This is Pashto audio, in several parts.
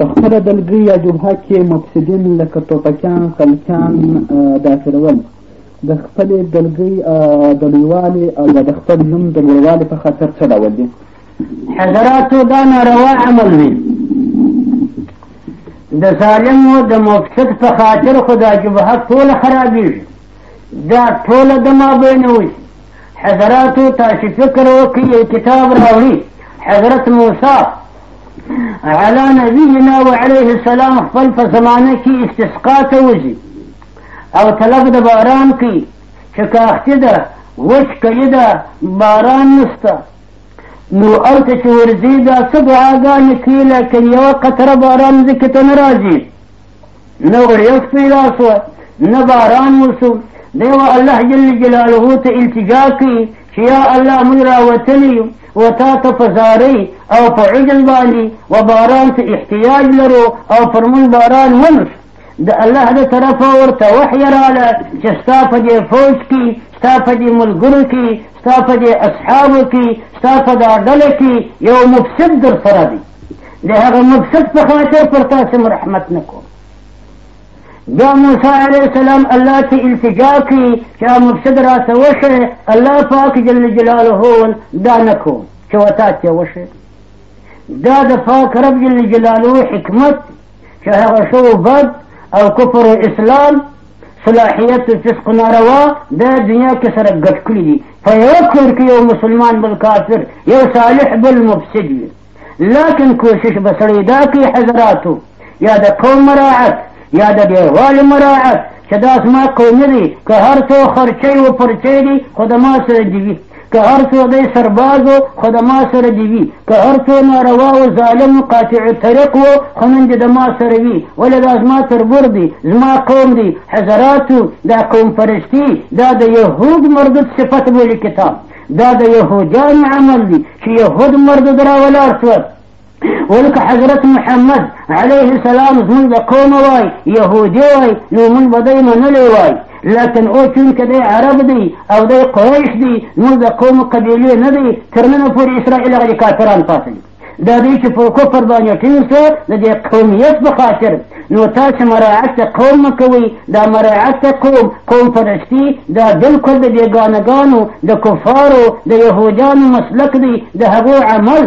په خپله دلګۍ یا جبهه کې مفسدین لکه ټوپکیان خلکیان داخلول د خپلې دلګۍ د لویوالي او یا د خپل نوم د لوړوالي په خاطر څه ډول دي حضراتو دا ناروا عمل دی د ظالم و د مفسد په خاطر خو دا جبهه ټوله خرابېږي دا ټوله د مابین وشي حضراتو تاسو فکر وکړئ یو کتاب راوړي حضرت موسی على نبينا وعليه السلام خپل په زمانه کې استسقا ته وځي او طلب د باران کوي چې کاختي ده وچ کوي ده باران نشته نو هلته چې ورځي دا څه دعاګانې کوي لکن یوه قطره باران ځکه ته نه راځي نه غړیف پیدا سو نه باران وسو دیو الله جل جلاله ته التجا کوي چې یا الله موږ راوتلي یو و تا ته په زارۍ او په عجل باندې و باران ته احتیاج لرو او پر موږ باران ونس د الله د طرفه ورته وحی راله چې ستا په دې فوج کې ستا په دې ملګرو کې ستا په دې اصحابو کې ستا په دا ډله کې یو مفسد در سره دی د هغه مقصد په خاطر پر تاسو رحمت نکوم بیا موسی علیه السلام الله ته التجا کوي چې مفسد را ته وشه الله پاک جل جلاله دا نکو چې وتا ته وشه دا د پاک رب جل جلاله حکمت چې هغه شو بد او کفر اسلام صلاحیت فسق ناروا د دنیا کې سره ګډ کړي دي په یو کور کې یو مسلمان بل کافر یو صالح بل مفسد وي لکن کوشش به سړی دا کوي حضراتو یا د قوم مراعت یا د دیوال مراعت چې دا زما قومي دی که هر څو خرچی و پرچی دی خو د ما سره دي وي که هر څو دی سرباز و خو د ما سره دی وي که هر څو ناروا و ظالم قاطع طرق و خو نن د ما سره وي ولې دا زما تربور دی زما قوم دی حضراتو دا قوم پرستی دا د یهود مردود صفت بولي کتاب دا د یهودیانو عمل دی چې یهود مردود را ولاړ شول ولکه حضرت محمد عليه السلام زمونږ د قومه وای یهودي وای نو مونږ به دی منلی وای لکن او چونکه دی عرب دی او دی قریش دی نو د قوم قبیلې نه دی تر ننه پورې اسرائیل هغه کافران پاتې دي دا دوی چې په کفر باندې ټینګ شو د دې قومیت په خاطر نو تاسو مراعات ته قوم مه کوئ دا مراعات ته قوم قوم پرستي دا بلکل د بېګانهګانو د کفارو د یهودیانو مسلک دی د هغو عمل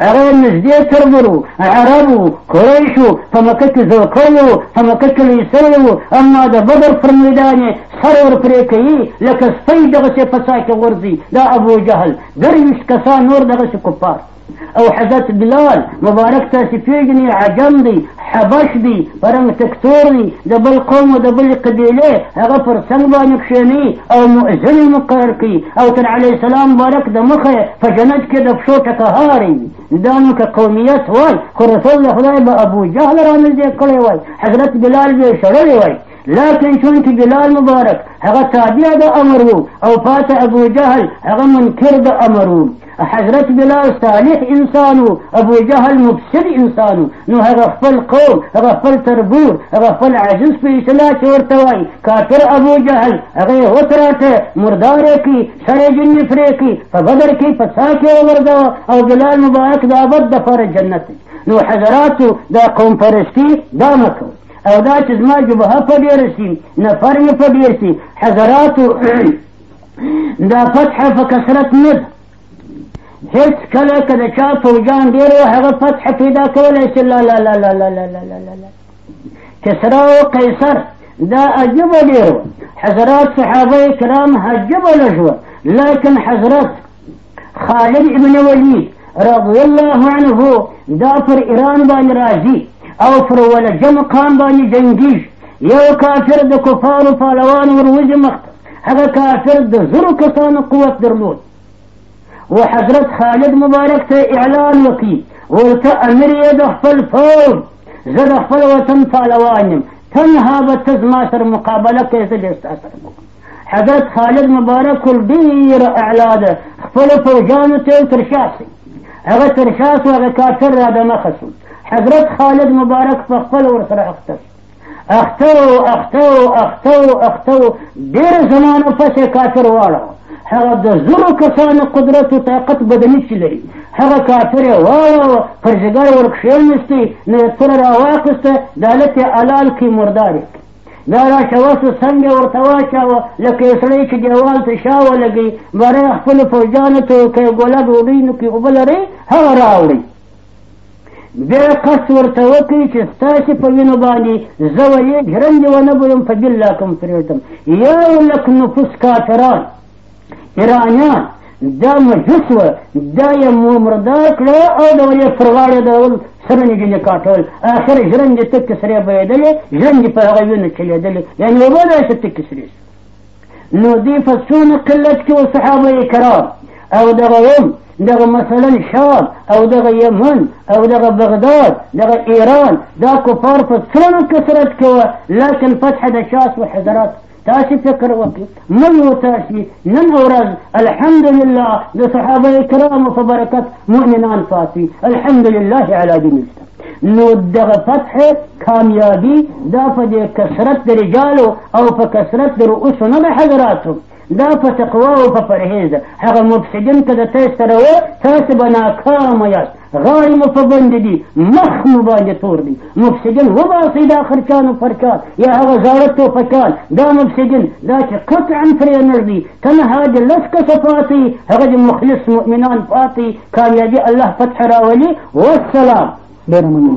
هغه نږدې تر ورو عربو قریشو په مکه کې زړ کړی و په مکه کې لوی سوی و اما د بدر پر میدان یې سر ورپرې کوي لکه سپی دغسې په څا کې غورځي دا ابو جهل درویشت کسان نور دغسې کفار او حضرت بلال مبارک تاسې پېژنئ عجم دی حبش دی په رنګ تکتور دی د بل قوم او د بل قبیلې هغه پر څنګ باندې کښېني او مؤذن یې مقرر کړي او تر علیه السلام مبارک د مخه په جنت کې د پښو ټکهاری دا نو که قومیت وای خو رسول له خدای به ابو جهل رانږدې کړی وای حضرت بلال به یې شړلی وای لكن شونك بلال مبارك هغه تابع د امر وو او فات ابو جهل هغه منکر د امر وو حضرت بلال صالح انسان و ابو جهل مفسد انسان و نو هغه خپل قوم هغه خپل تربور هغه خپل عزیز په اصلاح کې ورته وایي کافر ابو جهل هغه یې وتراټه مردار یې کړي سر یې جنې پرې کړي په بدر کې په څا کې وغورځوه او بلال مبارک د ابد دپاره جنت نو حضراتو دا قوم پرستي دا مه کوئ او دا چې زما جبهه په ډېره سي نفر مې په ډېر سي حضراتو دا فتح په کثرت نه ده هیڅ کله که د چا فوجان ډېر و هغه فتح پیدا کولی شي لا لا لا لا لا لا لا لا لا لا کسرا او قیصر دا عجبه ډېر و حضرات صحابه کرام عجبه لږ و لکن حضرت خالد ابن ولید رضی الله عنه دا پر ایران باندې راځي او پر ولجم قام باندې جنګیږي یو کافر د کفارو پالوان وروځي مخته هغه کافر د زرو کسانو قوت درلود و حضرت خالد مبارک ته اعلان وکړي ورته امیر یې د خپل فور زه د خپل وطن پالوان یم تنها به ته زما سره مقابله کوې زه بیا ستا سره وکړم حضرت خالد مبارک ډیر اعلا ده خپل فوجانو ته تر شا سي هغه تر شا سو هغه کافر را د مخه سو حضرت خالد مبارک په خپل ور سره اخته اخته اخته اخته اخته ډیر زمانه پسې کافر واړه هغه د زرو کسانو قدرت او طاقت بدني چې لري هغه کافر یې واړه پر جګر ور کښېنستی نو یې تر راواخیسته د هلک یې الال کې مردار دا راشه وسو سنګ ورته واچاوه لکه یو سړی چې دیوال ته شا ولګي بری خپلو فوجانو ته که یې ګوله ډوډۍ نو کې اوبه لرئ هغه راوړئ بیا قصد ورته وکړي چې ستاسې په وینو باندې زه ویې ژرندې ونه بولم په دې لاکم پرېږدم یو لک نفوس کافران ایرانیان دا مجوس و دا یې مردار کړه او د ولې پر غاړه د ول سره نږدې نه کاټول اخر ژرند یې تکې سرې بهېدلې ژرند یې په هغه وینو چلېدلې یعنې اوبه داسې تکې سرې نو دې په څونه قلت کې و صحابه کرام او دغه هم دغه مثلا شام او دغه یمن او دغه بغداد دغه ایران دا کفار په څونه کثرت کې وه لکن فتح د شاس و حضرات تاسو فکر وکړئ موږ او تاسو نن ورځ الحمدلله د صحابه کرامو په برکت مؤمنان پاتې الحمدلله علی دین اسلام نو دغه فتح کامیابی دا په دې کثرت د رجالو او په کثرت د رؤوسو نه د حضراتو دا په تقوا او په پرهیز هغه مفسدین که د تاسو سره و تاسو به ناکامه یاست غاړې مو په بندې دي مخ مو باندې تور دي مفسدین وباسئ دا خرچانو پرچان یا هغه زاړه ټوپکان دا مفسدین دا چې قطعا پرې نه ږدي تنها د لس کسه پاتې هغه د مخلص مؤمنان پاتې کامیابي الله فتح راولي والسلام ډېره مننه